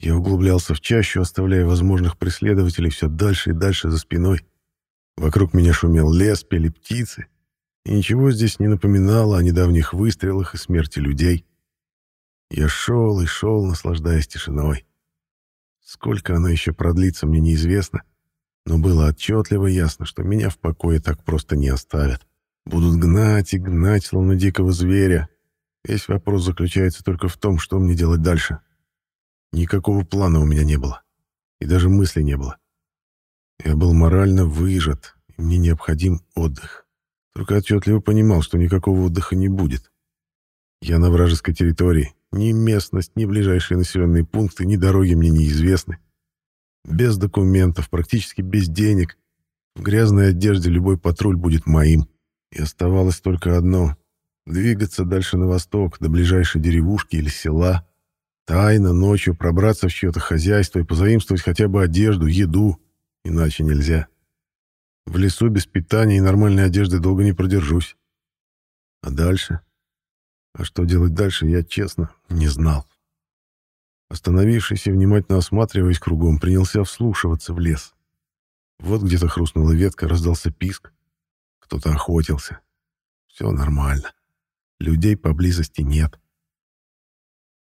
Я углублялся в чащу, оставляя возможных преследователей все дальше и дальше за спиной. Вокруг меня шумел лес, пели птицы, и ничего здесь не напоминало о недавних выстрелах и смерти людей. Я шел и шел, наслаждаясь тишиной. Сколько она еще продлится, мне неизвестно, но было отчетливо ясно, что меня в покое так просто не оставят. Будут гнать и гнать, словно дикого зверя. Весь вопрос заключается только в том, что мне делать дальше. Никакого плана у меня не было. И даже мысли не было. Я был морально выжат, и мне необходим отдых. Только отчетливо понимал, что никакого отдыха не будет. Я на вражеской территории. Ни местность, ни ближайшие населенные пункты, ни дороги мне неизвестны. Без документов, практически без денег. В грязной одежде любой патруль будет моим. И оставалось только одно — двигаться дальше на восток, до ближайшей деревушки или села. Тайно ночью пробраться в чье-то хозяйство и позаимствовать хотя бы одежду, еду. Иначе нельзя. В лесу без питания и нормальной одежды долго не продержусь. А дальше? А что делать дальше, я, честно, не знал. Остановившись и внимательно осматриваясь кругом, принялся вслушиваться в лес. Вот где-то хрустнула ветка, раздался писк. Кто-то охотился. Все нормально. Людей поблизости нет.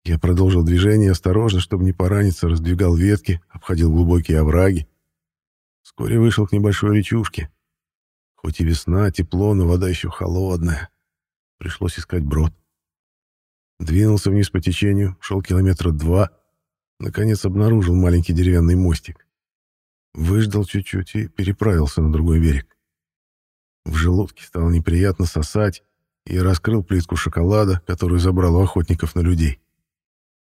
Я продолжил движение осторожно, чтобы не пораниться, раздвигал ветки, обходил глубокие овраги. Вскоре вышел к небольшой речушке. Хоть и весна, тепло, но вода еще холодная. Пришлось искать брод. Двинулся вниз по течению, шел километра два. Наконец обнаружил маленький деревянный мостик. Выждал чуть-чуть и переправился на другой берег. В желудке стало неприятно сосать, и раскрыл плитку шоколада, которую забрал у охотников на людей.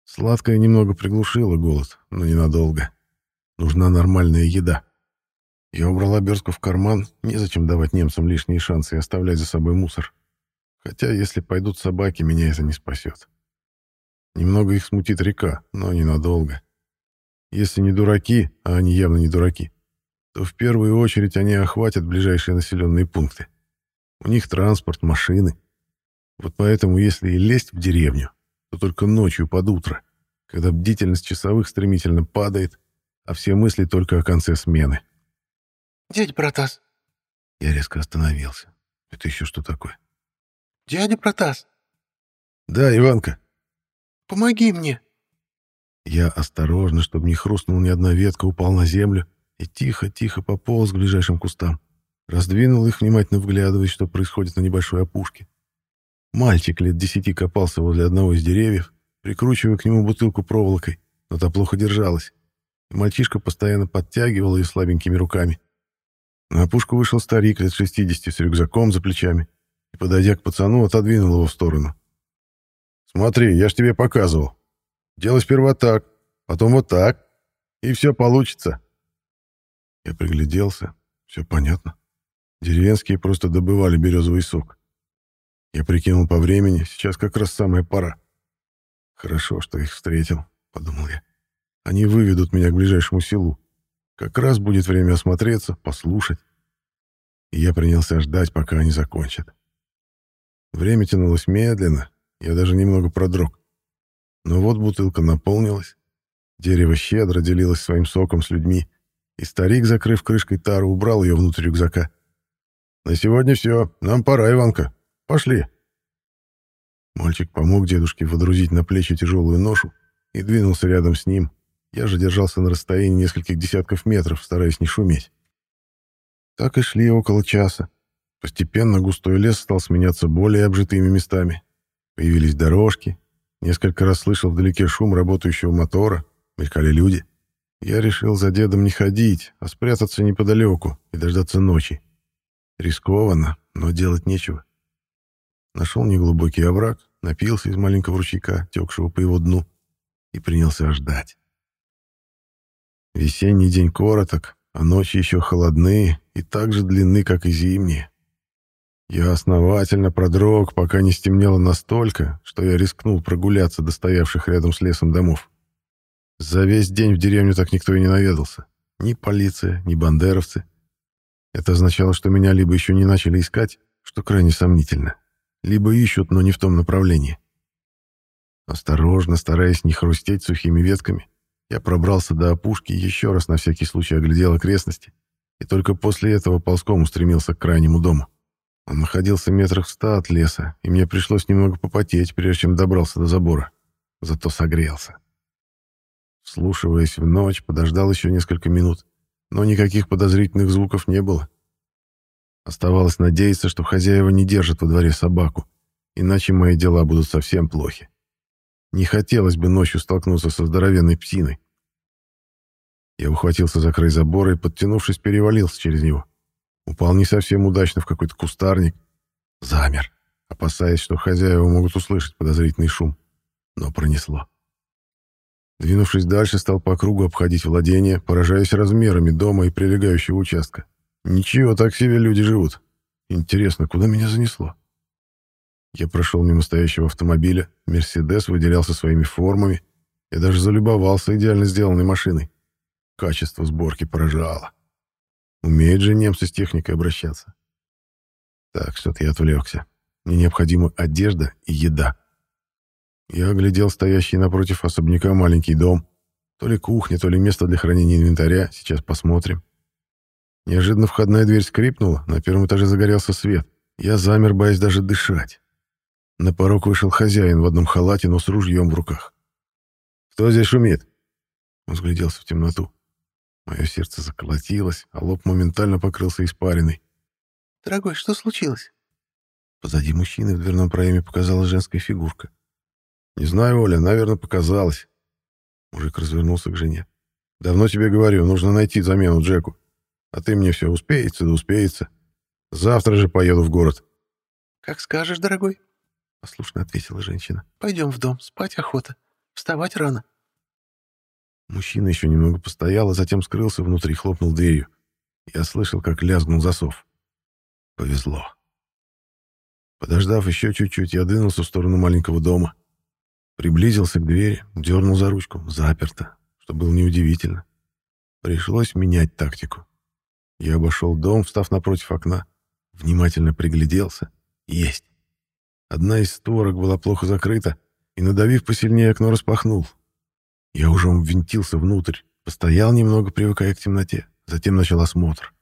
Сладкое немного приглушило голод, но ненадолго. Нужна нормальная еда. Я убрал обертку в карман, незачем давать немцам лишние шансы и оставлять за собой мусор. Хотя, если пойдут собаки, меня это не спасет. Немного их смутит река, но ненадолго. Если не дураки, а они явно не дураки, то в первую очередь они охватят ближайшие населенные пункты. У них транспорт, машины. Вот поэтому, если и лезть в деревню, то только ночью под утро, когда бдительность часовых стремительно падает, а все мысли только о конце смены. «Дядя Протас!» Я резко остановился. «Это еще что такое?» «Дядя Протас!» «Да, Иванка!» «Помоги мне!» Я осторожно, чтобы не хрустнула ни одна ветка, упал на землю и тихо-тихо пополз к ближайшим кустам. Раздвинул их, внимательно вглядываясь, что происходит на небольшой опушке. Мальчик лет десяти копался возле одного из деревьев, прикручивая к нему бутылку проволокой, но та плохо держалась. И мальчишка постоянно подтягивал ее слабенькими руками. На опушку вышел старик лет шестидесяти с рюкзаком за плечами и, подойдя к пацану, отодвинул его в сторону. «Смотри, я ж тебе показывал. Делай сперва так, потом вот так, и все получится». Я пригляделся. Все понятно. Деревенские просто добывали березовый сок. Я прикинул по времени, сейчас как раз самая пора. Хорошо, что их встретил, подумал я. Они выведут меня к ближайшему селу. Как раз будет время осмотреться, послушать. И я принялся ждать, пока они закончат. Время тянулось медленно, я даже немного продрог. Но вот бутылка наполнилась, дерево щедро делилось своим соком с людьми, и старик, закрыв крышкой тару, убрал ее внутрь рюкзака. «На сегодня все. Нам пора, Иванка. Пошли». Мальчик помог дедушке водрузить на плечи тяжелую ношу и двинулся рядом с ним. Я же держался на расстоянии нескольких десятков метров, стараясь не шуметь. Так и шли около часа. Постепенно густой лес стал сменяться более обжитыми местами. Появились дорожки. Несколько раз слышал вдалеке шум работающего мотора. Мелькали люди. Я решил за дедом не ходить, а спрятаться неподалеку и дождаться ночи. Рискованно, но делать нечего. Нашел неглубокий овраг, напился из маленького ручейка, текшего по его дну, и принялся ждать. Весенний день короток, а ночи еще холодные и так же длинны, как и зимние. Я основательно продрог, пока не стемнело настолько, что я рискнул прогуляться до стоявших рядом с лесом домов. За весь день в деревню так никто и не наведался. Ни полиция, ни бандеровцы. Это означало, что меня либо еще не начали искать, что крайне сомнительно, либо ищут, но не в том направлении. Осторожно, стараясь не хрустеть сухими ветками, Я пробрался до опушки, еще раз на всякий случай оглядел окрестности, и только после этого ползком устремился к крайнему дому. Он находился метрах в ста от леса, и мне пришлось немного попотеть, прежде чем добрался до забора. Зато согрелся. Слушиваясь в ночь, подождал еще несколько минут, но никаких подозрительных звуков не было. Оставалось надеяться, что хозяева не держат во дворе собаку, иначе мои дела будут совсем плохи. Не хотелось бы ночью столкнуться со здоровенной псиной. Я ухватился за край забора и, подтянувшись, перевалился через него. Упал не совсем удачно в какой-то кустарник. Замер, опасаясь, что хозяева могут услышать подозрительный шум. Но пронесло. Двинувшись дальше, стал по кругу обходить владение, поражаясь размерами дома и прилегающего участка. Ничего, так себе люди живут. Интересно, куда меня занесло? Я прошел мимо стоящего автомобиля, «Мерседес» выделялся своими формами, я даже залюбовался идеально сделанной машиной. Качество сборки поражало. Умеют же немцы с техникой обращаться. Так, что-то я отвлекся. Мне необходима одежда и еда. Я оглядел стоящий напротив особняка маленький дом. То ли кухня, то ли место для хранения инвентаря. Сейчас посмотрим. Неожиданно входная дверь скрипнула, на первом этаже загорелся свет. Я замер, боясь даже дышать. На порог вышел хозяин в одном халате, но с ружьем в руках. «Кто здесь шумит?» Он взгляделся в темноту. Мое сердце заколотилось, а лоб моментально покрылся испариной. «Дорогой, что случилось?» Позади мужчины в дверном проеме показалась женская фигурка. «Не знаю, Оля, наверное, показалось». Мужик развернулся к жене. «Давно тебе говорю, нужно найти замену Джеку. А ты мне все успеется да успеется. Завтра же поеду в город». «Как скажешь, дорогой», — послушно ответила женщина. «Пойдем в дом, спать охота. Вставать рано». Мужчина еще немного постоял, а затем скрылся внутри, хлопнул дверью. Я слышал, как лязгнул засов. Повезло. Подождав еще чуть-чуть, я двинулся в сторону маленького дома. Приблизился к двери, дернул за ручку. Заперто, что было неудивительно. Пришлось менять тактику. Я обошел дом, встав напротив окна. Внимательно пригляделся. Есть. Одна из створок была плохо закрыта, и, надавив посильнее, окно распахнул. Я уже ввинтился внутрь, постоял немного, привыкая к темноте, затем начал осмотр.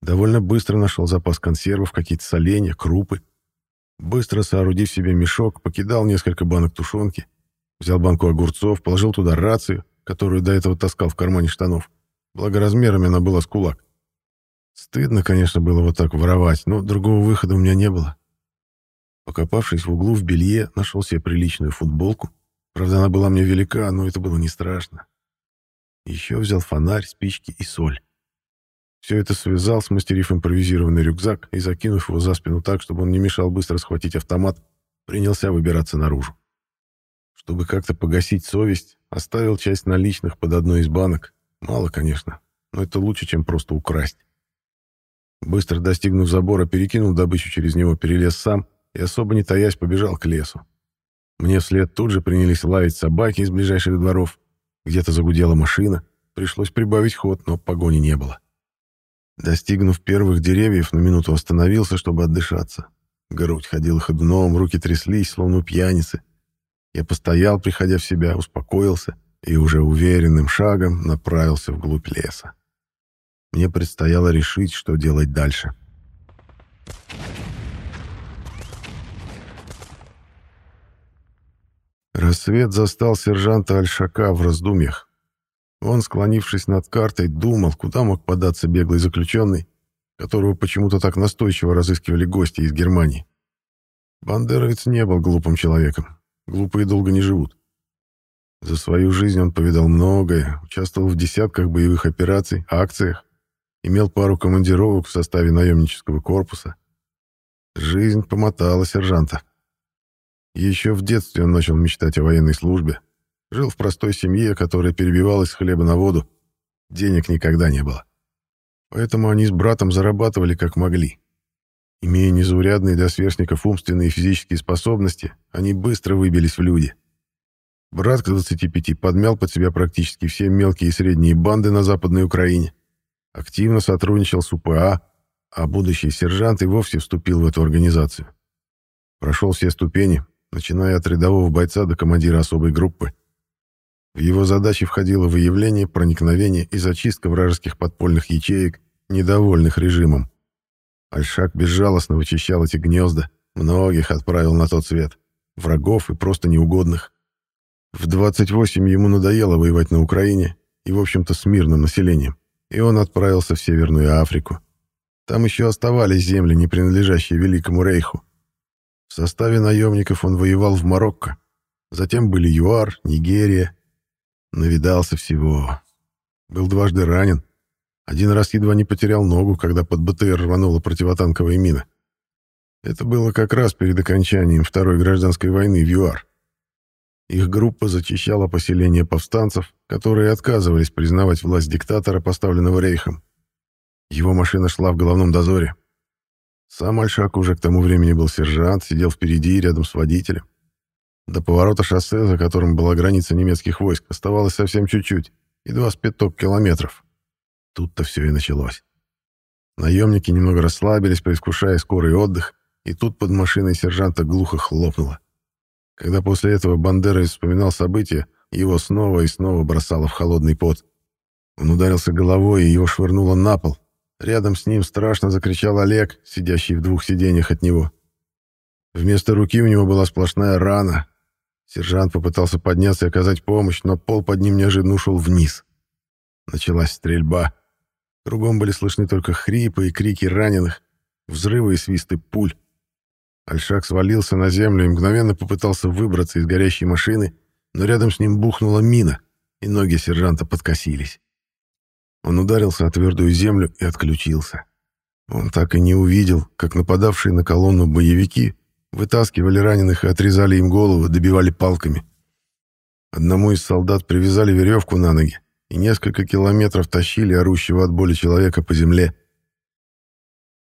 Довольно быстро нашел запас консервов, какие-то соленья, крупы. Быстро соорудив себе мешок, покидал несколько банок тушенки, взял банку огурцов, положил туда рацию, которую до этого таскал в кармане штанов. Благо размерами она была с кулак. Стыдно, конечно, было вот так воровать, но другого выхода у меня не было. Покопавшись в углу в белье, нашел себе приличную футболку, Правда, она была мне велика, но это было не страшно. Еще взял фонарь, спички и соль. Все это связал, смастерив импровизированный рюкзак и закинув его за спину так, чтобы он не мешал быстро схватить автомат, принялся выбираться наружу. Чтобы как-то погасить совесть, оставил часть наличных под одной из банок. Мало, конечно, но это лучше, чем просто украсть. Быстро достигнув забора, перекинул добычу через него, перелез сам и, особо не таясь, побежал к лесу. Мне вслед тут же принялись лаять собаки из ближайших дворов. Где-то загудела машина. Пришлось прибавить ход, но погони не было. Достигнув первых деревьев, на минуту остановился, чтобы отдышаться. Грудь ходила ходуном, руки тряслись, словно пьяницы. Я постоял, приходя в себя, успокоился и уже уверенным шагом направился вглубь леса. Мне предстояло решить, что делать дальше. Рассвет застал сержанта Альшака в раздумьях. Он, склонившись над картой, думал, куда мог податься беглый заключенный, которого почему-то так настойчиво разыскивали гости из Германии. Бандеровец не был глупым человеком. Глупые долго не живут. За свою жизнь он повидал многое, участвовал в десятках боевых операций, акциях, имел пару командировок в составе наемнического корпуса. Жизнь помотала сержанта. Еще в детстве он начал мечтать о военной службе. Жил в простой семье, которая перебивалась с хлеба на воду. Денег никогда не было. Поэтому они с братом зарабатывали как могли. Имея незаурядные для сверстников умственные и физические способности, они быстро выбились в люди. Брат к 25 подмял под себя практически все мелкие и средние банды на Западной Украине, активно сотрудничал с УПА, а будущий сержант и вовсе вступил в эту организацию. Прошел все ступени, начиная от рядового бойца до командира особой группы. В его задачи входило выявление, проникновение и зачистка вражеских подпольных ячеек, недовольных режимом. Альшак безжалостно вычищал эти гнезда, многих отправил на тот свет, врагов и просто неугодных. В 28 ему надоело воевать на Украине и, в общем-то, с мирным населением, и он отправился в Северную Африку. Там еще оставались земли, не принадлежащие Великому Рейху. В составе наемников он воевал в Марокко, затем были ЮАР, Нигерия. Навидался всего. Был дважды ранен. Один раз едва не потерял ногу, когда под БТР рванула противотанковая мина. Это было как раз перед окончанием Второй гражданской войны в ЮАР. Их группа зачищала поселения повстанцев, которые отказывались признавать власть диктатора, поставленного Рейхом. Его машина шла в головном дозоре. Сам Альшак уже к тому времени был сержант, сидел впереди, рядом с водителем. До поворота шоссе, за которым была граница немецких войск, оставалось совсем чуть-чуть, едва с пяток километров. Тут-то все и началось. Наемники немного расслабились, предвкушая скорый отдых, и тут под машиной сержанта глухо хлопнуло. Когда после этого Бандеровец вспоминал события, его снова и снова бросало в холодный пот. Он ударился головой, и его швырнуло на пол. Рядом с ним страшно закричал Олег, сидящий в двух сиденьях от него. Вместо руки у него была сплошная рана. Сержант попытался подняться и оказать помощь, но пол под ним неожиданно ушел вниз. Началась стрельба. Кругом были слышны только хрипы и крики раненых, взрывы и свисты пуль. Альшак свалился на землю и мгновенно попытался выбраться из горящей машины, но рядом с ним бухнула мина, и ноги сержанта подкосились. Он ударился о твердую землю и отключился. Он так и не увидел, как нападавшие на колонну боевики вытаскивали раненых и отрезали им головы, добивали палками. Одному из солдат привязали веревку на ноги и несколько километров тащили орущего от боли человека по земле.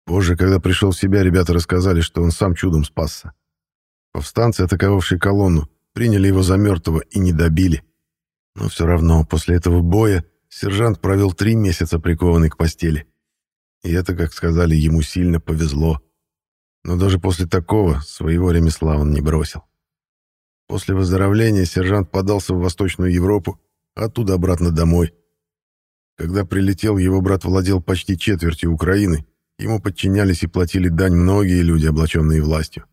Позже, когда пришел в себя, ребята рассказали, что он сам чудом спасся. Повстанцы, атаковавшие колонну, приняли его за мертвого и не добили. Но все равно после этого боя сержант провел три месяца прикованный к постели. И это, как сказали, ему сильно повезло. Но даже после такого своего ремесла он не бросил. После выздоровления сержант подался в Восточную Европу, а оттуда обратно домой. Когда прилетел, его брат владел почти четвертью Украины Ему подчинялись и платили дань многие люди, облаченные властью.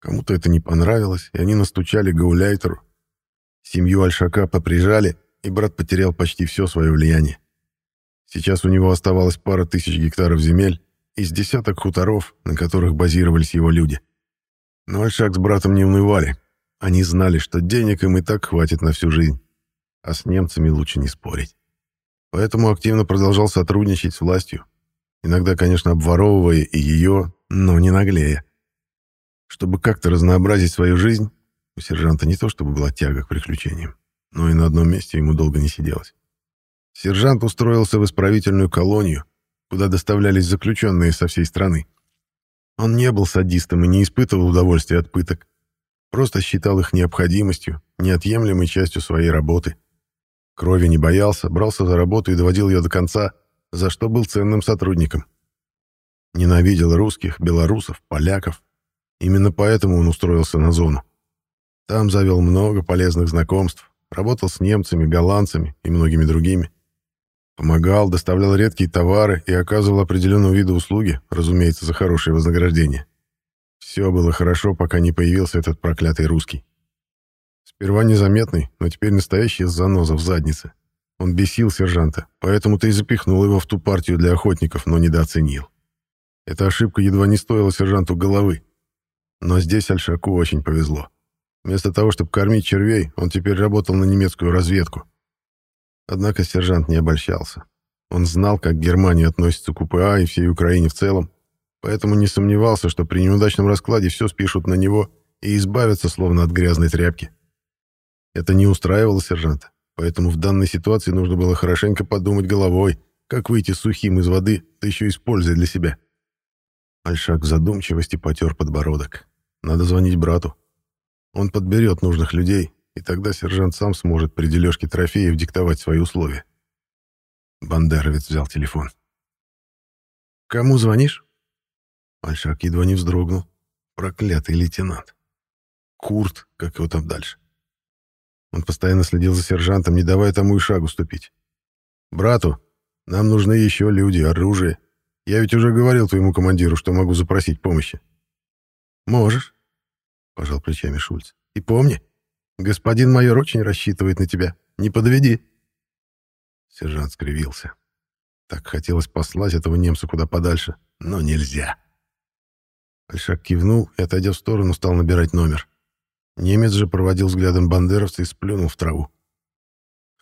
Кому-то это не понравилось, и они настучали Гауляйтеру. Семью Альшака поприжали, и брат потерял почти все свое влияние. Сейчас у него оставалось пара тысяч гектаров земель из десяток хуторов, на которых базировались его люди. Но Альшак с братом не унывали. Они знали, что денег им и так хватит на всю жизнь. А с немцами лучше не спорить. Поэтому активно продолжал сотрудничать с властью, иногда, конечно, обворовывая и ее, но не наглея. Чтобы как-то разнообразить свою жизнь, у сержанта не то чтобы была тяга к приключениям, но и на одном месте ему долго не сиделось. Сержант устроился в исправительную колонию, куда доставлялись заключенные со всей страны. Он не был садистом и не испытывал удовольствия от пыток, просто считал их необходимостью, неотъемлемой частью своей работы. Крови не боялся, брался за работу и доводил ее до конца – за что был ценным сотрудником. Ненавидел русских, белорусов, поляков. Именно поэтому он устроился на зону. Там завел много полезных знакомств, работал с немцами, голландцами и многими другими. Помогал, доставлял редкие товары и оказывал определенного вида услуги, разумеется, за хорошее вознаграждение. Все было хорошо, пока не появился этот проклятый русский. Сперва незаметный, но теперь настоящий заноза в заднице. Он бесил сержанта, поэтому ты и запихнул его в ту партию для охотников, но недооценил. Эта ошибка едва не стоила сержанту головы. Но здесь Альшаку очень повезло. Вместо того, чтобы кормить червей, он теперь работал на немецкую разведку. Однако сержант не обольщался. Он знал, как Германия относится к УПА и всей Украине в целом, поэтому не сомневался, что при неудачном раскладе все спишут на него и избавятся словно от грязной тряпки. Это не устраивало сержанта. Поэтому в данной ситуации нужно было хорошенько подумать головой, как выйти сухим из воды, да еще используя для себя. Альшак в задумчивости потер подбородок. Надо звонить брату. Он подберет нужных людей, и тогда сержант сам сможет при дележке трофеев диктовать свои условия. Бандеровец взял телефон. «Кому звонишь?» Альшак едва не вздрогнул. Проклятый лейтенант. Курт, как его там дальше. Он постоянно следил за сержантом, не давая тому и шагу ступить. «Брату, нам нужны еще люди, оружие. Я ведь уже говорил твоему командиру, что могу запросить помощи». «Можешь», — пожал плечами Шульц. «И помни, господин майор очень рассчитывает на тебя. Не подведи». Сержант скривился. Так хотелось послать этого немца куда подальше, но нельзя. Альшак кивнул и, отойдя в сторону, стал набирать номер. Немец же проводил взглядом бандеровца и сплюнул в траву.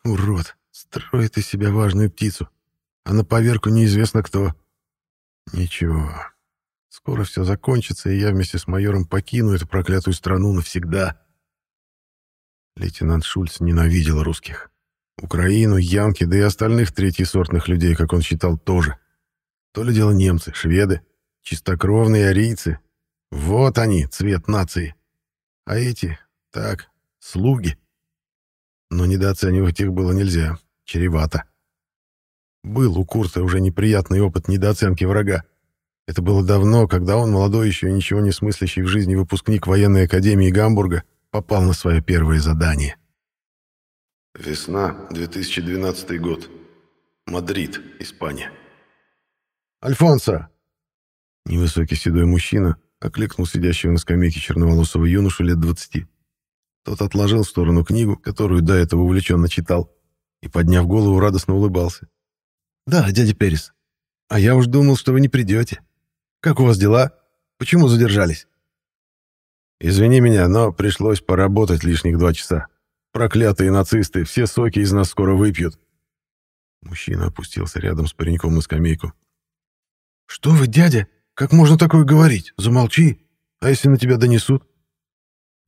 «Урод! Строит из себя важную птицу, а на поверку неизвестно кто. Ничего, скоро все закончится, и я вместе с майором покину эту проклятую страну навсегда». Лейтенант Шульц ненавидел русских. Украину, Янки, да и остальных третьесортных людей, как он считал, тоже. То ли дело немцы, шведы, чистокровные арийцы. Вот они, цвет нации. А эти, так, слуги. Но недооценивать их было нельзя, чревато. Был у Курта уже неприятный опыт недооценки врага. Это было давно, когда он, молодой еще и ничего не смыслящий в жизни выпускник военной академии Гамбурга, попал на свое первое задание. Весна, 2012 год. Мадрид, Испания. «Альфонсо!» Невысокий седой мужчина окликнул сидящего на скамейке черноволосого юношу лет двадцати. Тот отложил в сторону книгу, которую до этого увлеченно читал, и, подняв голову, радостно улыбался. «Да, дядя Перес. А я уж думал, что вы не придете. Как у вас дела? Почему задержались?» «Извини меня, но пришлось поработать лишних два часа. Проклятые нацисты, все соки из нас скоро выпьют». Мужчина опустился рядом с пареньком на скамейку. «Что вы, дядя? Как можно такое говорить? Замолчи. А если на тебя донесут?»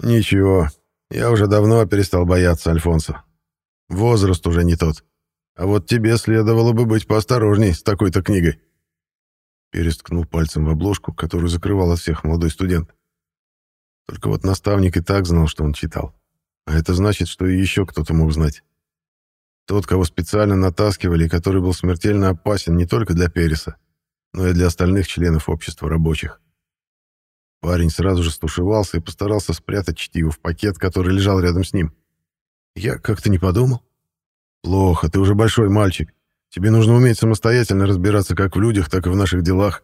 «Ничего, я уже давно перестал бояться Альфонса. Возраст уже не тот. А вот тебе следовало бы быть поосторожней с такой-то книгой». Пересткнул пальцем в обложку, которую закрывал от всех молодой студент. Только вот наставник и так знал, что он читал. А это значит, что и еще кто-то мог знать. Тот, кого специально натаскивали и который был смертельно опасен не только для Переса, но и для остальных членов общества рабочих. Парень сразу же стушевался и постарался спрятать чтиво в пакет, который лежал рядом с ним. Я как-то не подумал. Плохо, ты уже большой мальчик. Тебе нужно уметь самостоятельно разбираться как в людях, так и в наших делах.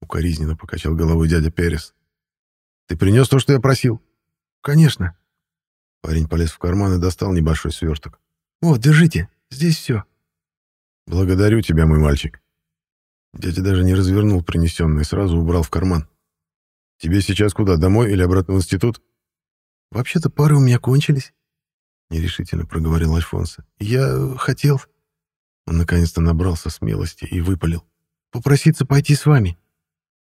Укоризненно покачал головой дядя Перес. Ты принес то, что я просил? Конечно. Парень полез в карман и достал небольшой сверток. «Вот, держите, здесь все». «Благодарю тебя, мой мальчик». Дядя даже не развернул принесенное, сразу убрал в карман. «Тебе сейчас куда, домой или обратно в институт?» «Вообще-то пары у меня кончились», — нерешительно проговорил Альфонсо. «Я хотел...» Он наконец-то набрался смелости и выпалил. «Попроситься пойти с вами».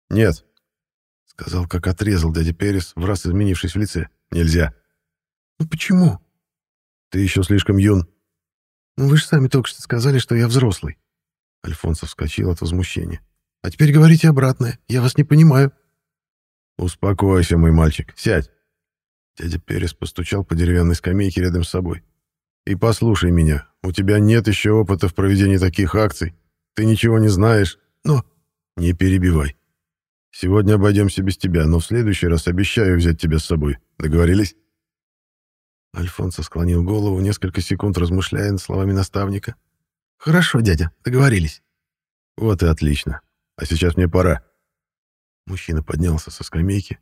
«Нет», — сказал, как отрезал дядя Перес, в раз изменившись в лице. «Нельзя». «Ну почему?» «Ты еще слишком юн». «Ну вы же сами только что сказали, что я взрослый». Альфонсо вскочил от возмущения. «А теперь говорите обратное. Я вас не понимаю». «Успокойся, мой мальчик. Сядь». Дядя Перес постучал по деревянной скамейке рядом с собой. «И послушай меня. У тебя нет еще опыта в проведении таких акций. Ты ничего не знаешь. Но не перебивай. Сегодня обойдемся без тебя, но в следующий раз обещаю взять тебя с собой. Договорились?» Альфонсо склонил голову, несколько секунд размышляя над словами наставника. «Хорошо, дядя, договорились». «Вот и отлично. А сейчас мне пора». Мужчина поднялся со скамейки.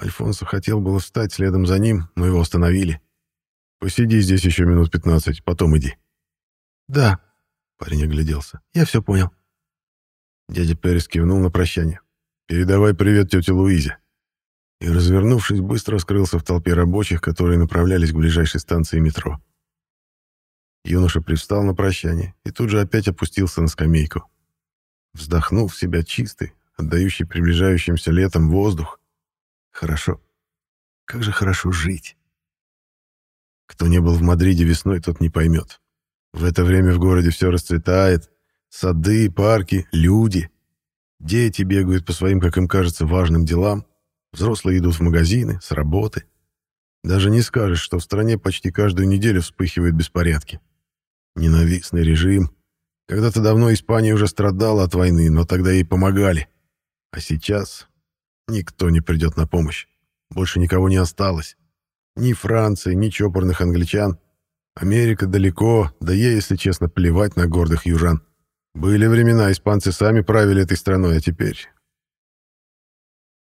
Альфонсо хотел было встать следом за ним, но его остановили. «Посиди здесь еще минут пятнадцать, потом иди». «Да», — парень огляделся, — «я все понял». Дядя Перес кивнул на прощание. «Передавай привет тете Луизе» и, развернувшись, быстро скрылся в толпе рабочих, которые направлялись к ближайшей станции метро. Юноша привстал на прощание и тут же опять опустился на скамейку. Вздохнул в себя чистый, отдающий приближающимся летом воздух. Хорошо. Как же хорошо жить. Кто не был в Мадриде весной, тот не поймет. В это время в городе все расцветает. Сады, парки, люди. Дети бегают по своим, как им кажется, важным делам. Взрослые идут в магазины, с работы. Даже не скажешь, что в стране почти каждую неделю вспыхивают беспорядки. Ненавистный режим. Когда-то давно Испания уже страдала от войны, но тогда ей помогали. А сейчас никто не придет на помощь. Больше никого не осталось. Ни Франции, ни чопорных англичан. Америка далеко, да ей, если честно, плевать на гордых южан. Были времена, испанцы сами правили этой страной, а теперь...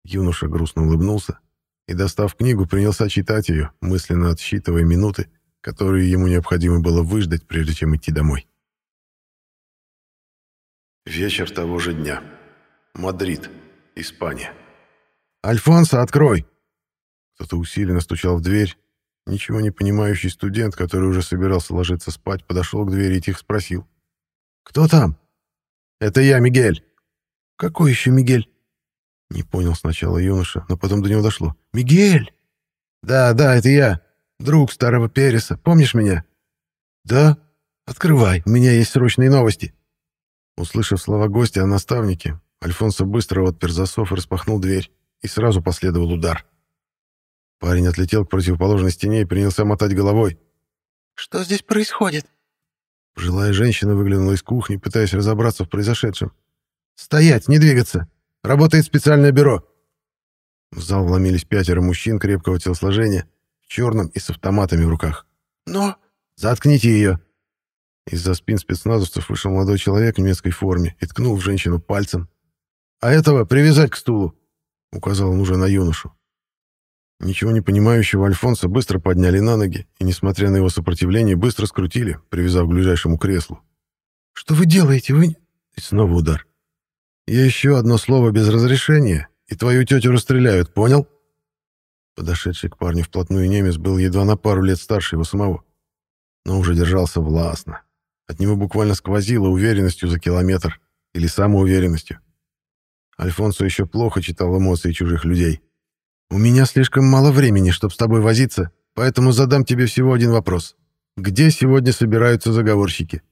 Юноша грустно улыбнулся и, достав книгу, принялся читать ее, мысленно отсчитывая минуты, которые ему необходимо было выждать, прежде чем идти домой. Вечер того же дня. Мадрид, Испания. «Альфонсо, открой!» Кто-то усиленно стучал в дверь. Ничего не понимающий студент, который уже собирался ложиться спать, подошел к двери и тихо спросил. «Кто там?» «Это я, Мигель». «Какой еще Мигель?» Не понял сначала юноша, но потом до него дошло. «Мигель!» «Да, да, это я. Друг старого Переса. Помнишь меня?» «Да. Открывай, у меня есть срочные новости». Услышав слова гостя о наставнике, Альфонсо быстро отпер засов и распахнул дверь, и сразу последовал удар. Парень отлетел к противоположной стене и принялся мотать головой. «Что здесь происходит?» Пожилая женщина выглянула из кухни, пытаясь разобраться в произошедшем. «Стоять, не двигаться! Работает специальное бюро!» В зал вломились пятеро мужчин крепкого телосложения, черном и с автоматами в руках. «Но...» «Заткните ее!» Из-за спин спецназовцев вышел молодой человек в немецкой форме и ткнул в женщину пальцем. «А этого привязать к стулу!» — указал он уже на юношу. Ничего не понимающего Альфонса быстро подняли на ноги и, несмотря на его сопротивление, быстро скрутили, привязав к ближайшему креслу. «Что вы делаете? Вы...» И снова удар. «И еще одно слово без разрешения, и твою тетю расстреляют, понял?» Подошедший к парню вплотную немец был едва на пару лет старше его самого, но уже держался властно. От него буквально сквозило уверенностью за километр или самоуверенностью. Альфонсо еще плохо читал эмоции чужих людей. «У меня слишком мало времени, чтобы с тобой возиться, поэтому задам тебе всего один вопрос. Где сегодня собираются заговорщики?»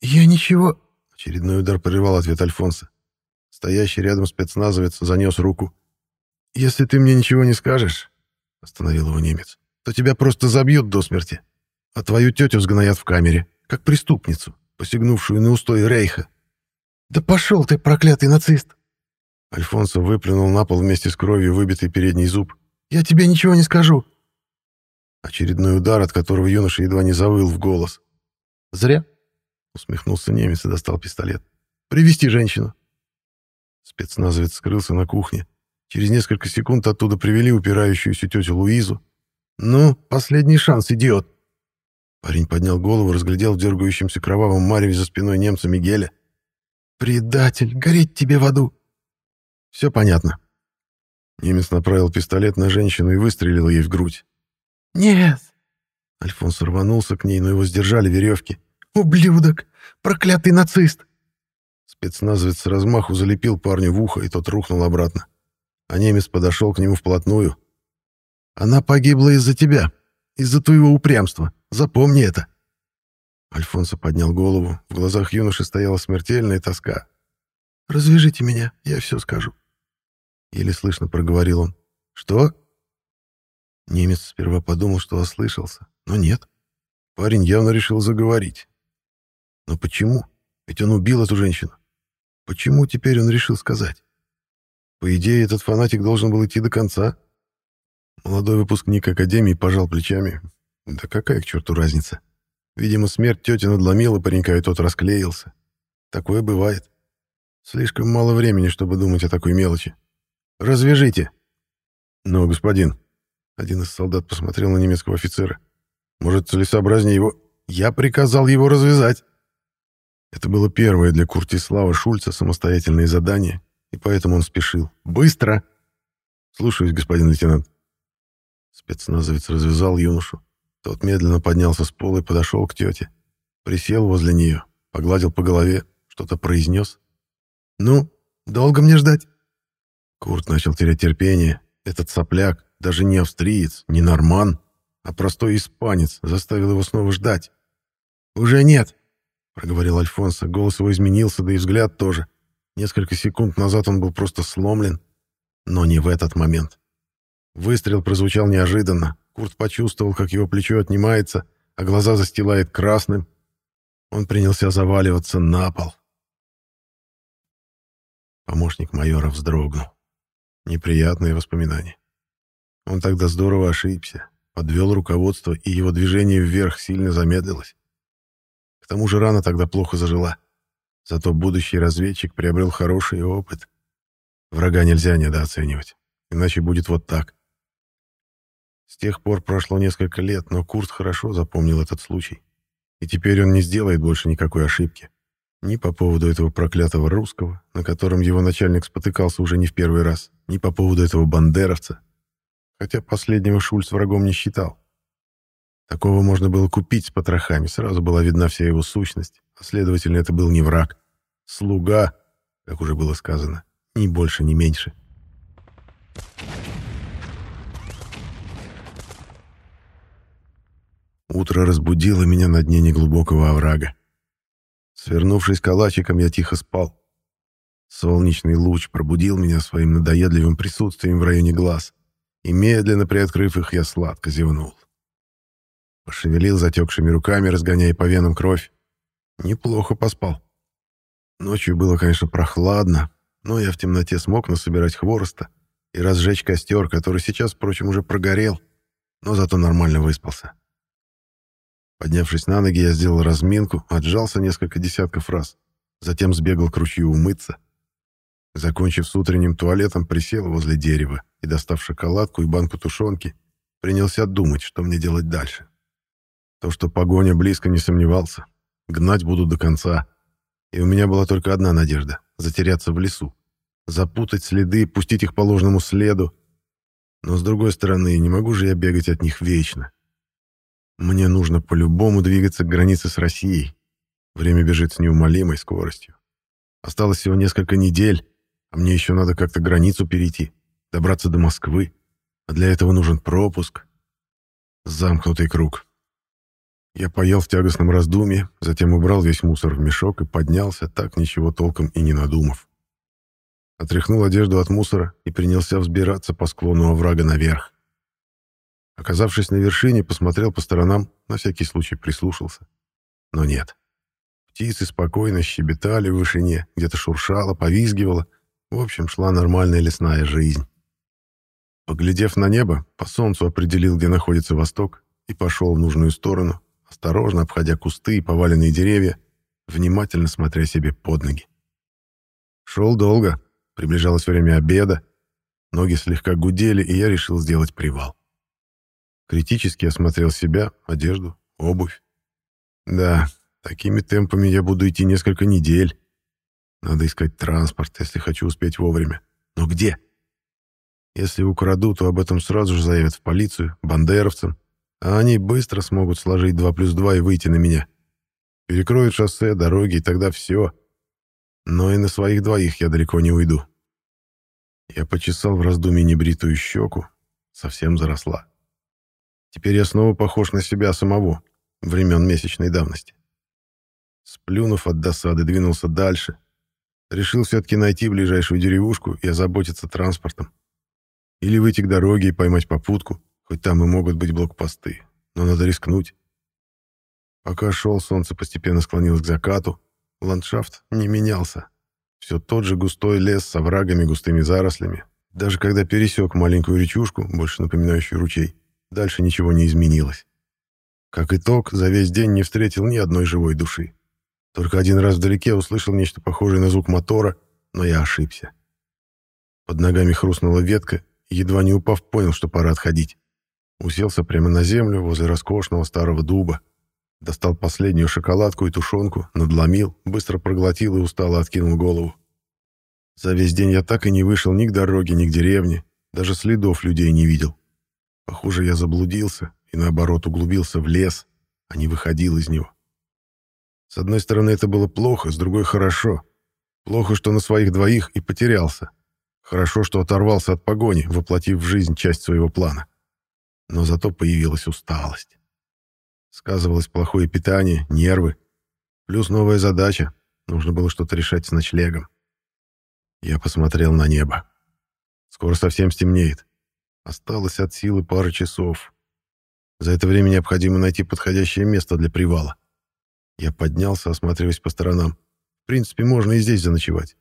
«Я ничего...» Очередной удар прервал ответ Альфонса. Стоящий рядом спецназовец занес руку. «Если ты мне ничего не скажешь, — остановил его немец, — то тебя просто забьют до смерти, а твою тетю сгноят в камере, как преступницу, посягнувшую на устой Рейха». «Да пошел ты, проклятый нацист!» Альфонсо выплюнул на пол вместе с кровью выбитый передний зуб. «Я тебе ничего не скажу!» Очередной удар, от которого юноша едва не завыл в голос. «Зря!» — усмехнулся немец и достал пистолет. «Привести женщину!» Спецназовец скрылся на кухне. Через несколько секунд оттуда привели упирающуюся тетю Луизу. «Ну, последний шанс, идиот!» Парень поднял голову, разглядел в дергающемся кровавом мареве за спиной немца Мигеля. «Предатель, гореть тебе в аду!» Все понятно. Немец направил пистолет на женщину и выстрелил ей в грудь. «Нет!» Альфонс рванулся к ней, но его сдержали веревки. «Ублюдок! Проклятый нацист!» Спецназовец с размаху залепил парню в ухо, и тот рухнул обратно. А немец подошел к нему вплотную. «Она погибла из-за тебя, из-за твоего упрямства. Запомни это!» Альфонсо поднял голову. В глазах юноши стояла смертельная тоска. «Развяжите меня, я все скажу». Еле слышно проговорил он. «Что?» Немец сперва подумал, что ослышался, но нет. Парень явно решил заговорить. Но почему? Ведь он убил эту женщину. Почему теперь он решил сказать? По идее, этот фанатик должен был идти до конца. Молодой выпускник Академии пожал плечами. Да какая к черту разница? Видимо, смерть тети надломила паренька, и тот расклеился. Такое бывает. Слишком мало времени, чтобы думать о такой мелочи. Развяжите. Но, господин, один из солдат посмотрел на немецкого офицера. Может, целесообразнее его... Я приказал его развязать. Это было первое для Куртислава Шульца самостоятельное задание, и поэтому он спешил. «Быстро!» «Слушаюсь, господин лейтенант». Спецназовец развязал юношу. Тот медленно поднялся с пола и подошел к тете. Присел возле нее, погладил по голове, что-то произнес. «Ну, долго мне ждать?» Курт начал терять терпение. Этот сопляк, даже не австриец, не норман, а простой испанец, заставил его снова ждать. «Уже нет», — проговорил Альфонсо. Голос его изменился, да и взгляд тоже. Несколько секунд назад он был просто сломлен, но не в этот момент. Выстрел прозвучал неожиданно. Курт почувствовал, как его плечо отнимается, а глаза застилает красным. Он принялся заваливаться на пол. Помощник майора вздрогнул. Неприятные воспоминания. Он тогда здорово ошибся. подвел руководство, и его движение вверх сильно замедлилось. К тому же рана тогда плохо зажила. Зато будущий разведчик приобрел хороший опыт. Врага нельзя недооценивать, иначе будет вот так. С тех пор прошло несколько лет, но Курт хорошо запомнил этот случай. И теперь он не сделает больше никакой ошибки. Ни по поводу этого проклятого русского, на котором его начальник спотыкался уже не в первый раз, ни по поводу этого бандеровца. Хотя последнего Шульц врагом не считал. Такого можно было купить с потрохами, сразу была видна вся его сущность, а следовательно, это был не враг. Слуга, как уже было сказано, ни больше, ни меньше. Утро разбудило меня на дне неглубокого оврага. Свернувшись калачиком, я тихо спал. Солнечный луч пробудил меня своим надоедливым присутствием в районе глаз, и, медленно приоткрыв их, я сладко зевнул. Пошевелил затекшими руками, разгоняя по венам кровь. Неплохо поспал. Ночью было, конечно, прохладно, но я в темноте смог насобирать хвороста и разжечь костер, который сейчас, впрочем, уже прогорел, но зато нормально выспался. Поднявшись на ноги, я сделал разминку, отжался несколько десятков раз. Затем сбегал к ручью умыться. Закончив с утренним туалетом, присел возле дерева и, достав шоколадку и банку тушенки, принялся думать, что мне делать дальше. То, что погоня близко не сомневался. Гнать буду до конца. И у меня была только одна надежда — затеряться в лесу. Запутать следы, пустить их по ложному следу. Но, с другой стороны, не могу же я бегать от них вечно. Мне нужно по-любому двигаться к границе с Россией. Время бежит с неумолимой скоростью. Осталось всего несколько недель, а мне еще надо как-то границу перейти, добраться до Москвы. А для этого нужен пропуск. Замкнутый круг. Я поел в тягостном раздумье, затем убрал весь мусор в мешок и поднялся, так ничего толком и не надумав. Отряхнул одежду от мусора и принялся взбираться по склону оврага наверх. Оказавшись на вершине, посмотрел по сторонам, на всякий случай прислушался. Но нет. Птицы спокойно щебетали в вышине, где-то шуршало, повизгивало. В общем, шла нормальная лесная жизнь. Поглядев на небо, по солнцу определил, где находится восток, и пошел в нужную сторону, осторожно обходя кусты и поваленные деревья, внимательно смотря себе под ноги. Шел долго, приближалось время обеда, ноги слегка гудели, и я решил сделать привал. Критически осмотрел себя, одежду, обувь. Да, такими темпами я буду идти несколько недель. Надо искать транспорт, если хочу успеть вовремя. Но где? Если украду, то об этом сразу же заявят в полицию, бандеровцам, а они быстро смогут сложить 2 плюс 2 и выйти на меня. Перекроют шоссе, дороги, и тогда все. Но и на своих двоих я далеко не уйду. Я почесал в раздумье небритую щеку, совсем заросла. Теперь я снова похож на себя самого, времен месячной давности. Сплюнув от досады, двинулся дальше. Решил все-таки найти ближайшую деревушку и озаботиться транспортом. Или выйти к дороге и поймать попутку, хоть там и могут быть блокпосты, но надо рискнуть. Пока шел, солнце постепенно склонилось к закату, ландшафт не менялся. Все тот же густой лес с оврагами, густыми зарослями. Даже когда пересек маленькую речушку, больше напоминающую ручей, Дальше ничего не изменилось. Как итог, за весь день не встретил ни одной живой души. Только один раз вдалеке услышал нечто похожее на звук мотора, но я ошибся. Под ногами хрустнула ветка, едва не упав, понял, что пора отходить. Уселся прямо на землю возле роскошного старого дуба. Достал последнюю шоколадку и тушенку, надломил, быстро проглотил и устало откинул голову. За весь день я так и не вышел ни к дороге, ни к деревне, даже следов людей не видел. Похоже, я заблудился и, наоборот, углубился в лес, а не выходил из него. С одной стороны, это было плохо, с другой — хорошо. Плохо, что на своих двоих и потерялся. Хорошо, что оторвался от погони, воплотив в жизнь часть своего плана. Но зато появилась усталость. Сказывалось плохое питание, нервы. Плюс новая задача. Нужно было что-то решать с ночлегом. Я посмотрел на небо. Скоро совсем стемнеет. Осталось от силы пара часов. За это время необходимо найти подходящее место для привала. Я поднялся, осматриваясь по сторонам. В принципе, можно и здесь заночевать.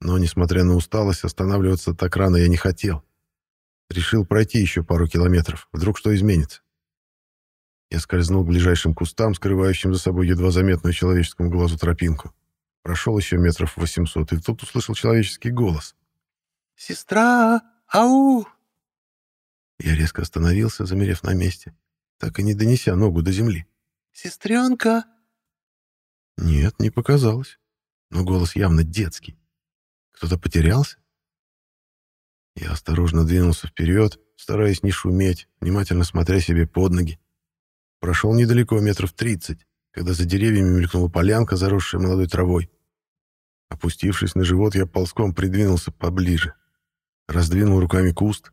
Но, несмотря на усталость, останавливаться так рано я не хотел. Решил пройти еще пару километров. Вдруг что изменится. Я скользнул к ближайшим кустам, скрывающим за собой едва заметную человеческому глазу тропинку. Прошел еще метров восемьсот, и тут услышал человеческий голос. «Сестра! Ау!» Я резко остановился, замерев на месте, так и не донеся ногу до земли. «Сестренка!» Нет, не показалось. Но голос явно детский. Кто-то потерялся? Я осторожно двинулся вперед, стараясь не шуметь, внимательно смотря себе под ноги. Прошел недалеко, метров тридцать, когда за деревьями мелькнула полянка, заросшая молодой травой. Опустившись на живот, я ползком придвинулся поближе. Раздвинул руками куст.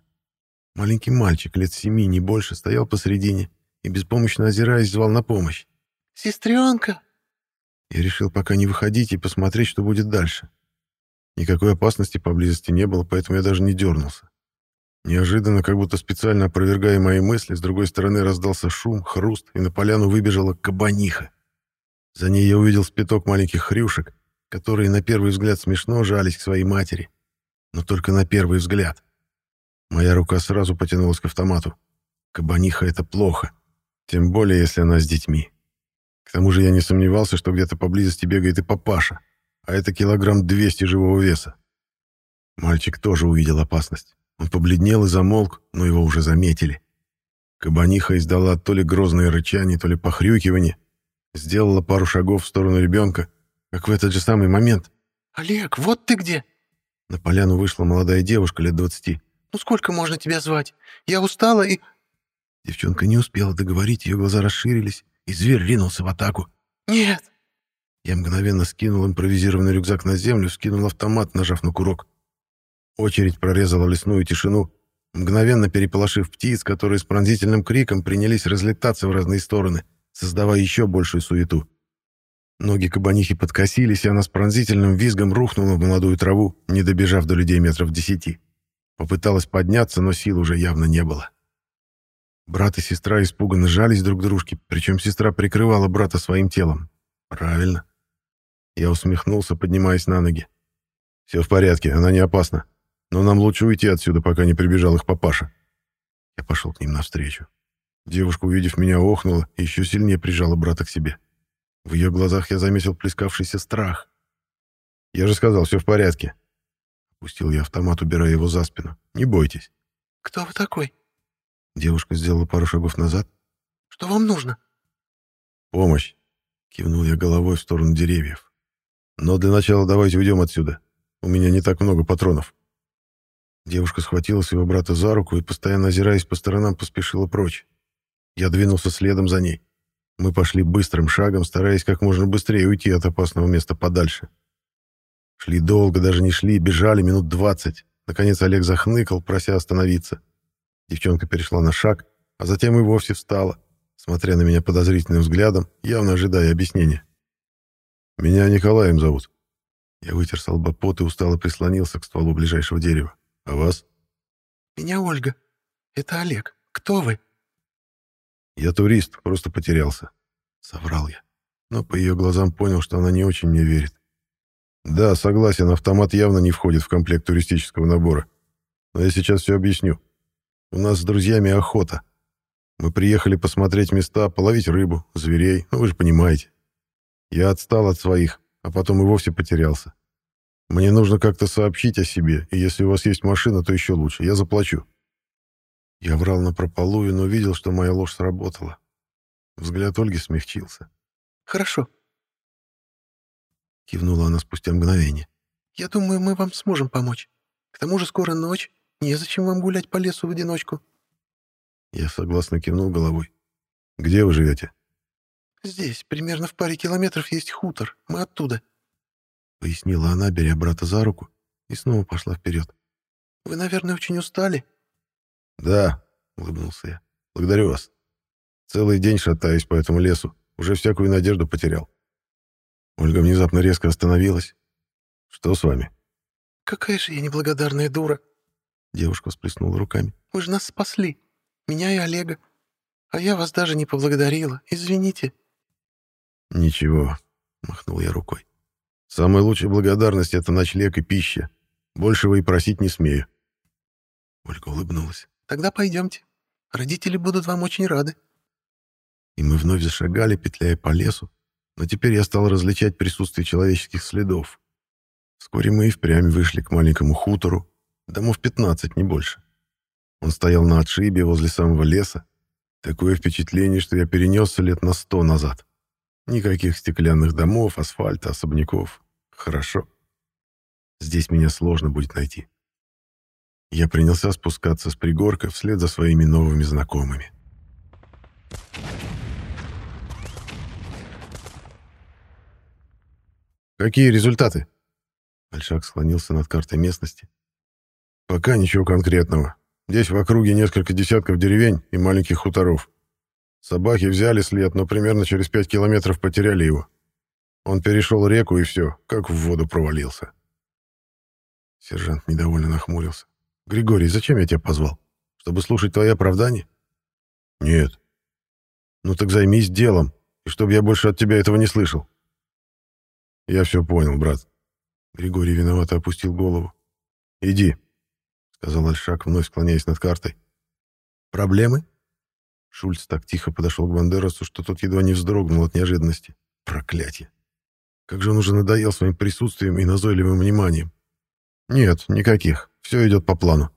Маленький мальчик, лет семи, не больше, стоял посредине и, беспомощно озираясь, звал на помощь. «Сестренка!» Я решил пока не выходить и посмотреть, что будет дальше. Никакой опасности поблизости не было, поэтому я даже не дернулся. Неожиданно, как будто специально опровергая мои мысли, с другой стороны раздался шум, хруст, и на поляну выбежала кабаниха. За ней я увидел спиток маленьких хрюшек, которые на первый взгляд смешно жались к своей матери. Но только на первый взгляд. Моя рука сразу потянулась к автомату. Кабаниха — это плохо. Тем более, если она с детьми. К тому же я не сомневался, что где-то поблизости бегает и папаша, а это килограмм 200 живого веса. Мальчик тоже увидел опасность. Он побледнел и замолк, но его уже заметили. Кабаниха издала то ли грозное рычание, то ли похрюкивание, сделала пару шагов в сторону ребенка, как в этот же самый момент. «Олег, вот ты где!» На поляну вышла молодая девушка лет двадцати. «Ну сколько можно тебя звать? Я устала и...» Девчонка не успела договорить, ее глаза расширились, и зверь ринулся в атаку. «Нет!» Я мгновенно скинул импровизированный рюкзак на землю, скинул автомат, нажав на курок. Очередь прорезала лесную тишину, мгновенно переполошив птиц, которые с пронзительным криком принялись разлетаться в разные стороны, создавая еще большую суету. Ноги кабанихи подкосились, и она с пронзительным визгом рухнула в молодую траву, не добежав до людей метров десяти. Попыталась подняться, но сил уже явно не было. Брат и сестра испуганно жались друг к дружке, причем сестра прикрывала брата своим телом. Правильно. Я усмехнулся, поднимаясь на ноги. «Все в порядке, она не опасна. Но нам лучше уйти отсюда, пока не прибежал их папаша». Я пошел к ним навстречу. Девушка, увидев меня, охнула и еще сильнее прижала брата к себе. В ее глазах я заметил плескавшийся страх. «Я же сказал, все в порядке». Опустил я автомат, убирая его за спину. «Не бойтесь». «Кто вы такой?» Девушка сделала пару шагов назад. «Что вам нужно?» «Помощь», — кивнул я головой в сторону деревьев. «Но для начала давайте уйдем отсюда. У меня не так много патронов». Девушка схватила своего брата за руку и, постоянно озираясь по сторонам, поспешила прочь. Я двинулся следом за ней. Мы пошли быстрым шагом, стараясь как можно быстрее уйти от опасного места подальше. Шли долго, даже не шли, бежали минут двадцать. Наконец Олег захныкал, прося остановиться. Девчонка перешла на шаг, а затем и вовсе встала, смотря на меня подозрительным взглядом, явно ожидая объяснения. «Меня Николаем зовут». Я вытер с лба пот и устало прислонился к стволу ближайшего дерева. «А вас?» «Меня Ольга. Это Олег. Кто вы?» «Я турист, просто потерялся», — соврал я. Но по ее глазам понял, что она не очень мне верит. «Да, согласен, автомат явно не входит в комплект туристического набора. Но я сейчас все объясню. У нас с друзьями охота. Мы приехали посмотреть места, половить рыбу, зверей, ну вы же понимаете. Я отстал от своих, а потом и вовсе потерялся. Мне нужно как-то сообщить о себе, и если у вас есть машина, то еще лучше, я заплачу». Я врал напропалую, но видел, что моя ложь сработала. Взгляд Ольги смягчился. «Хорошо», — кивнула она спустя мгновение. «Я думаю, мы вам сможем помочь. К тому же скоро ночь, незачем вам гулять по лесу в одиночку». Я согласно кивнул головой. «Где вы живете?» «Здесь, примерно в паре километров, есть хутор. Мы оттуда», — пояснила она, беря брата за руку, и снова пошла вперед. «Вы, наверное, очень устали?» «Да», — улыбнулся я. «Благодарю вас. Целый день шатаюсь по этому лесу. Уже всякую надежду потерял». Ольга внезапно резко остановилась. «Что с вами?» «Какая же я неблагодарная дура!» Девушка всплеснула руками. «Вы же нас спасли. Меня и Олега. А я вас даже не поблагодарила. Извините». «Ничего», — махнул я рукой. «Самая лучшая благодарность — это ночлег и пища. Большего и просить не смею». Ольга улыбнулась. «Тогда пойдемте. Родители будут вам очень рады». И мы вновь зашагали, петляя по лесу, но теперь я стал различать присутствие человеческих следов. Вскоре мы и впрямь вышли к маленькому хутору, домов 15, не больше. Он стоял на отшибе возле самого леса. Такое впечатление, что я перенесся лет на сто назад. Никаких стеклянных домов, асфальта, особняков. Хорошо. Здесь меня сложно будет найти. Я принялся спускаться с пригорка вслед за своими новыми знакомыми. «Какие результаты?» Большак склонился над картой местности. «Пока ничего конкретного. Здесь в округе несколько десятков деревень и маленьких хуторов. Собаки взяли след, но примерно через пять километров потеряли его. Он перешел реку и все, как в воду провалился». Сержант недовольно нахмурился. «Григорий, зачем я тебя позвал? Чтобы слушать твои оправдания?» «Нет». «Ну так займись делом, и чтобы я больше от тебя этого не слышал». «Я все понял, брат». Григорий виновато опустил голову. «Иди», — сказал Альшак, вновь склоняясь над картой. «Проблемы?» Шульц так тихо подошел к Бандерасу, что тот едва не вздрогнул от неожиданности. Проклятие! Как же он уже надоел своим присутствием и назойливым вниманием. «Нет, никаких. Все идет по плану».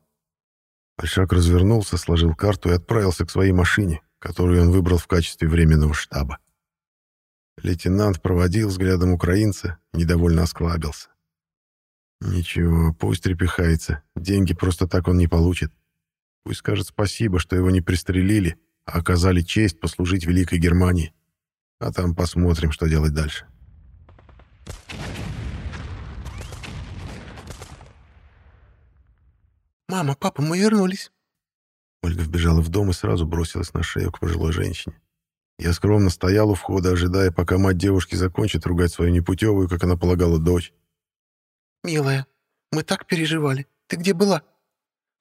Альшак развернулся, сложил карту и отправился к своей машине, которую он выбрал в качестве временного штаба. Лейтенант проводил взглядом украинца недовольно осклабился. «Ничего, пусть трепехается. Деньги просто так он не получит. Пусть скажет спасибо, что его не пристрелили, оказали честь послужить Великой Германии. А там посмотрим, что делать дальше». «Мама, папа, мы вернулись!» Ольга вбежала в дом и сразу бросилась на шею к пожилой женщине. Я скромно стоял у входа, ожидая, пока мать девушки закончит ругать свою непутевую, как она полагала, дочь. «Милая, мы так переживали. Ты где была?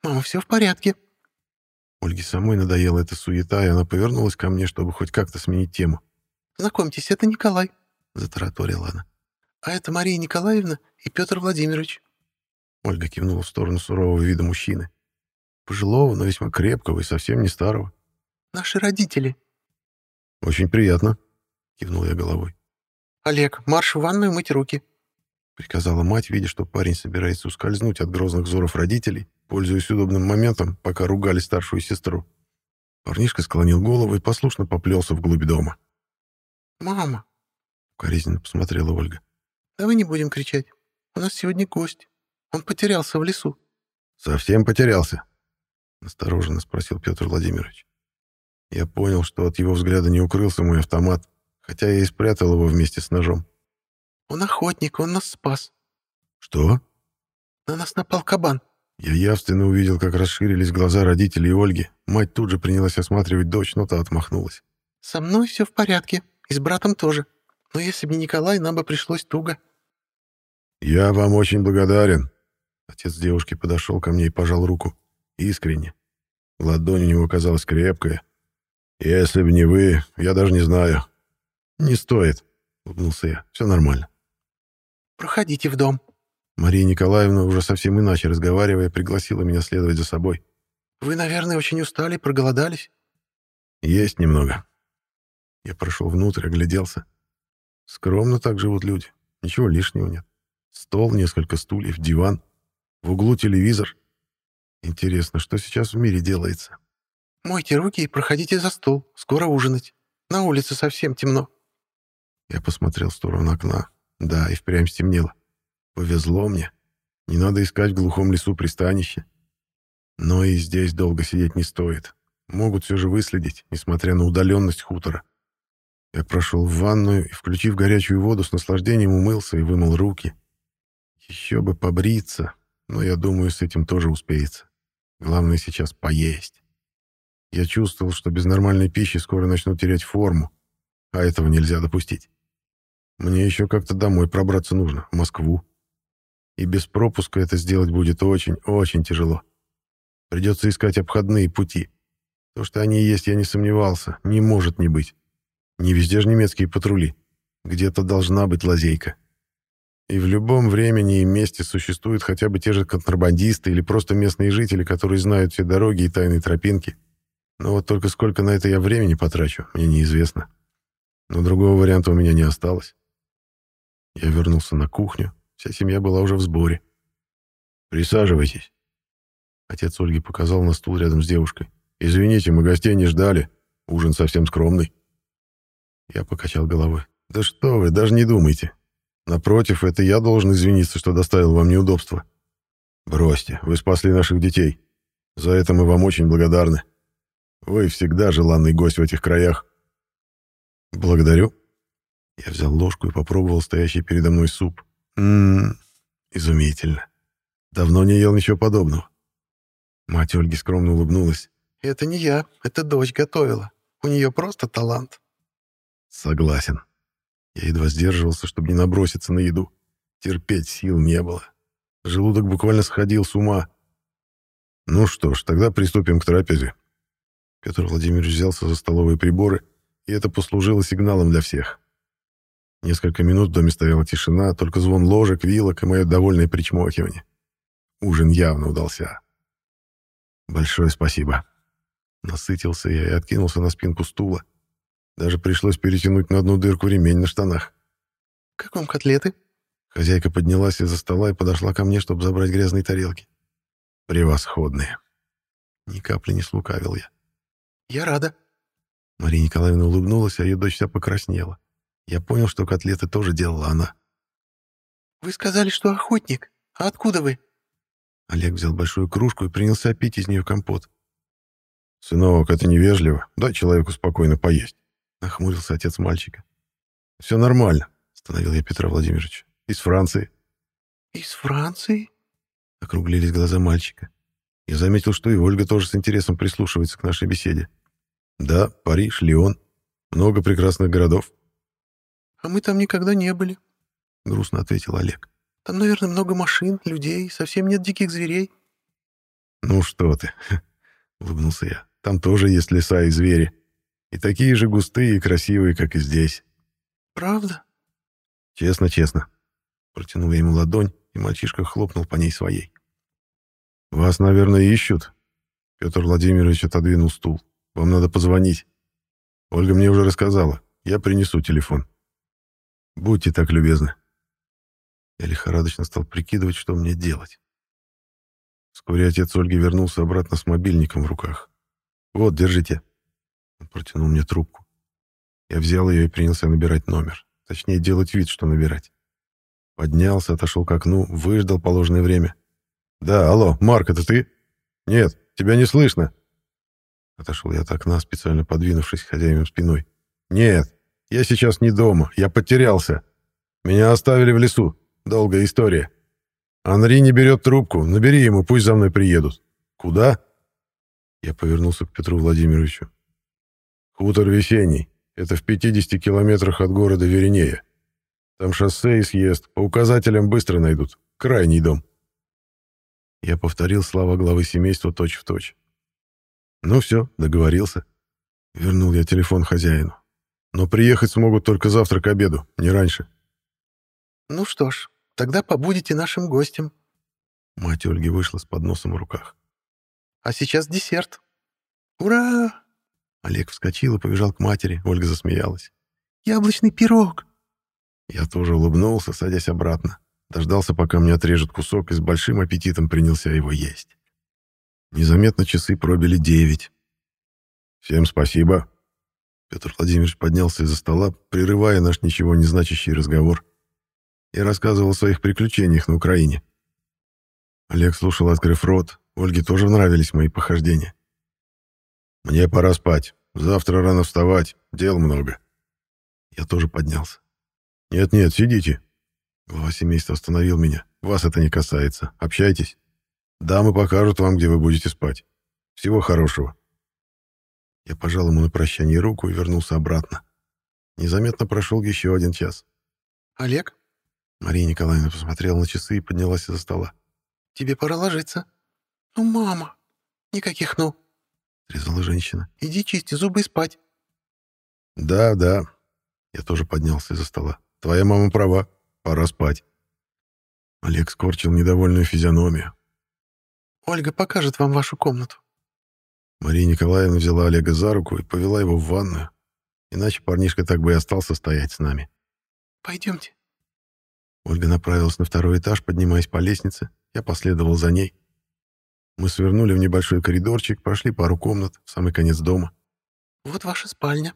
Мама, все в порядке?» Ольге самой надоела эта суета, и она повернулась ко мне, чтобы хоть как-то сменить тему. «Знакомьтесь, это Николай», — затараторила она. «А это Мария Николаевна и Петр Владимирович». Ольга кивнула в сторону сурового вида мужчины. Пожилого, но весьма крепкого и совсем не старого. «Наши родители». «Очень приятно», — кивнул я головой. «Олег, марш в ванную мыть руки», — приказала мать, видя, что парень собирается ускользнуть от грозных взоров родителей, пользуясь удобным моментом, пока ругали старшую сестру. Парнишка склонил голову и послушно поплелся вглубь дома. «Мама», — укоризненно посмотрела Ольга. «Давай не будем кричать. У нас сегодня гость». Он потерялся в лесу. Совсем потерялся? Настороженно спросил Петр Владимирович. Я понял, что от его взгляда не укрылся мой автомат, хотя я и спрятал его вместе с ножом. Он охотник, он нас спас. Что? На нас напал кабан. Я явственно увидел, как расширились глаза родителей Ольги. Мать тут же принялась осматривать дочь, но та отмахнулась. «Со мной все в порядке, и с братом тоже. Но если бы не Николай, нам бы пришлось туго». «Я вам очень благодарен», Отец девушки подошел ко мне и пожал руку. Искренне. Ладонь у него казалась крепкая. «Если бы не вы, я даже не знаю». «Не стоит», — улыбнулся я. «Все нормально». «Проходите в дом». Мария Николаевна, уже совсем иначе разговаривая, пригласила меня следовать за собой. «Вы, наверное, очень устали, проголодались?» «Есть немного». Я прошел внутрь, огляделся. Скромно так живут люди. Ничего лишнего нет. Стол, несколько стульев, диван — в углу телевизор. Интересно, что сейчас в мире делается? «Мойте руки и проходите за стол. Скоро ужинать. На улице совсем темно». Я посмотрел в сторону окна. Да, и впрямь стемнело. Повезло мне. Не надо искать в глухом лесу пристанище. Но и здесь долго сидеть не стоит. Могут все же выследить, несмотря на удаленность хутора. Я прошел в ванную и, включив горячую воду, с наслаждением умылся и вымыл руки. Еще бы побриться, но я думаю, с этим тоже успеется. Главное сейчас поесть. Я чувствовал, что без нормальной пищи скоро начну терять форму, а этого нельзя допустить. Мне еще как-то домой пробраться нужно, в Москву. И без пропуска это сделать будет очень-очень тяжело. Придется искать обходные пути. То, что они есть, я не сомневался, не может не быть. Не везде же немецкие патрули. Где-то должна быть лазейка. И в любом времени и месте существуют хотя бы те же контрабандисты или просто местные жители, которые знают все дороги и тайные тропинки. Но вот только сколько на это я времени потрачу, мне неизвестно. Но другого варианта у меня не осталось. Я вернулся на кухню, вся семья была уже в сборе. «Присаживайтесь». Отец Ольги показал на стул рядом с девушкой. «Извините, мы гостей не ждали. Ужин совсем скромный». Я покачал головой. «Да что вы, даже не думайте. Напротив, это я должен извиниться, что доставил вам неудобства. Бросьте, вы спасли наших детей. За это мы вам очень благодарны. Вы всегда желанный гость в этих краях. Благодарю. Я взял ложку и попробовал стоящий передо мной суп. Ммм, изумительно. Давно не ел ничего подобного. Мать Ольги скромно улыбнулась. «Это не я, это дочь готовила. У нее просто талант». Согласен. Я едва сдерживался, чтобы не наброситься на еду. Терпеть сил не было. Желудок буквально сходил с ума. Ну что ж, тогда приступим к трапезе. Петр Владимирович взялся за столовые приборы, и это послужило сигналом для всех. Несколько минут в доме стояла тишина, только звон ложек, вилок и мое довольное причмокивание. Ужин явно удался. Большое спасибо. Насытился я и откинулся на спинку стула. Даже пришлось перетянуть на одну дырку ремень на штанах. «Как вам котлеты?» Хозяйка поднялась из-за стола и подошла ко мне, чтобы забрать грязные тарелки. «Превосходные!» Ни капли не слукавил я. «Я рада». Мария Николаевна улыбнулась, а ее дочь вся покраснела. Я понял, что котлеты тоже делала она. «Вы сказали, что охотник. А откуда вы?» Олег взял большую кружку и принялся пить из нее компот. «Сынок, это невежливо. Дай человеку спокойно поесть», — нахмурился отец мальчика. «Все нормально», — остановил я Петра Владимировича. «Из Франции». «Из Франции?» — округлились глаза мальчика. Я заметил, что и Ольга тоже с интересом прислушивается к нашей беседе. «Да, Париж, Лион. Много прекрасных городов». «А мы там никогда не были», — грустно ответил Олег. «Там, наверное, много машин, людей, совсем нет диких зверей». «Ну что ты», — улыбнулся я. «Там тоже есть леса и звери. И такие же густые и красивые, как и здесь». «Правда?» «Честно, честно». Протянул я ему ладонь, и мальчишка хлопнул по ней своей. «Вас, наверное, ищут?» Петр Владимирович отодвинул стул. «Вам надо позвонить. Ольга мне уже рассказала. Я принесу телефон. Будьте так любезны». Я лихорадочно стал прикидывать, что мне делать. Вскоре отец Ольги вернулся обратно с мобильником в руках. «Вот, держите». Он протянул мне трубку. Я взял ее и принялся набирать номер. Точнее, делать вид, что набирать. Поднялся, отошел к окну, выждал положенное время. «Да, алло, Марк, это ты?» «Нет, тебя не слышно». Отошел я от окна, специально подвинувшись хозяевам спиной. «Нет, я сейчас не дома, я потерялся. Меня оставили в лесу. Долгая история. Анри не берет трубку, набери ему, пусть за мной приедут. Куда?» Я повернулся к Петру Владимировичу. «Хутор Весенний. Это в 50 километрах от города Веренея. Там шоссе и съезд, по указателям быстро найдут. Крайний дом». Я повторил слова главы семейства точь-в-точь. Точь. Ну все, договорился. Вернул я телефон хозяину. Но приехать смогут только завтра к обеду, не раньше. «Ну что ж, тогда побудете нашим гостем». Мать Ольги вышла с подносом в руках. «А сейчас десерт. Ура!» Олег вскочил и побежал к матери. Ольга засмеялась. «Яблочный пирог!» Я тоже улыбнулся, садясь обратно. Дождался, пока мне отрежут кусок, и с большим аппетитом принялся его есть. Незаметно часы пробили девять. «Всем спасибо». Петр Владимирович поднялся из-за стола, прерывая наш ничего не значащий разговор, и рассказывал о своих приключениях на Украине. Олег слушал, открыв рот. Ольге тоже нравились мои похождения. «Мне пора спать. Завтра рано вставать. Дел много». Я тоже поднялся. «Нет-нет, сидите. Глава семейства остановил меня. «Вас это не касается. Общайтесь. Дамы покажут вам, где вы будете спать. Всего хорошего». Я пожал ему на прощание руку и вернулся обратно. Незаметно прошел еще один час. «Олег?» Мария Николаевна посмотрела на часы и поднялась из-за стола. «Тебе пора ложиться». «Ну, мама, никаких «ну», — резала женщина. «Иди чисти зубы и спать». «Да, да». Я тоже поднялся из-за стола. «Твоя мама права. Пора спать. Олег скорчил недовольную физиономию. «Ольга покажет вам вашу комнату». Мария Николаевна взяла Олега за руку и повела его в ванную, иначе парнишка так бы и остался стоять с нами. «Пойдемте». Ольга направилась на второй этаж, поднимаясь по лестнице. Я последовал за ней. Мы свернули в небольшой коридорчик, прошли пару комнат, в самый конец дома. «Вот ваша спальня».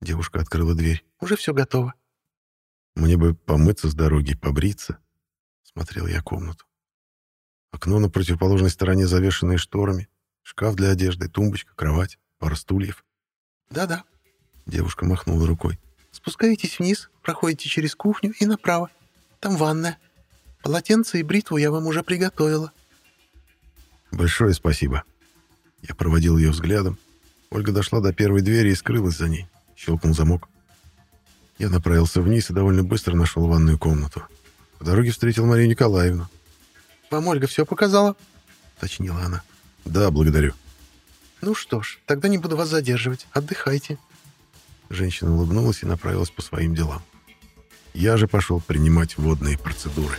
Девушка открыла дверь. «Уже все готово». «Мне бы помыться с дороги, побриться», — смотрел я комнату. Окно на противоположной стороне, завешенное шторами, шкаф для одежды, тумбочка, кровать, пара стульев. «Да-да», — девушка махнула рукой. «Спускаетесь вниз, проходите через кухню и направо. Там ванная. Полотенце и бритву я вам уже приготовила». «Большое спасибо». Я проводил ее взглядом. Ольга дошла до первой двери и скрылась за ней. Щелкнул замок. Я направился вниз и довольно быстро нашел ванную комнату. По дороге встретил Марию Николаевну. «Вам Ольга все показала?» — уточнила она. «Да, благодарю». «Ну что ж, тогда не буду вас задерживать. Отдыхайте». Женщина улыбнулась и направилась по своим делам. Я же пошел принимать водные процедуры.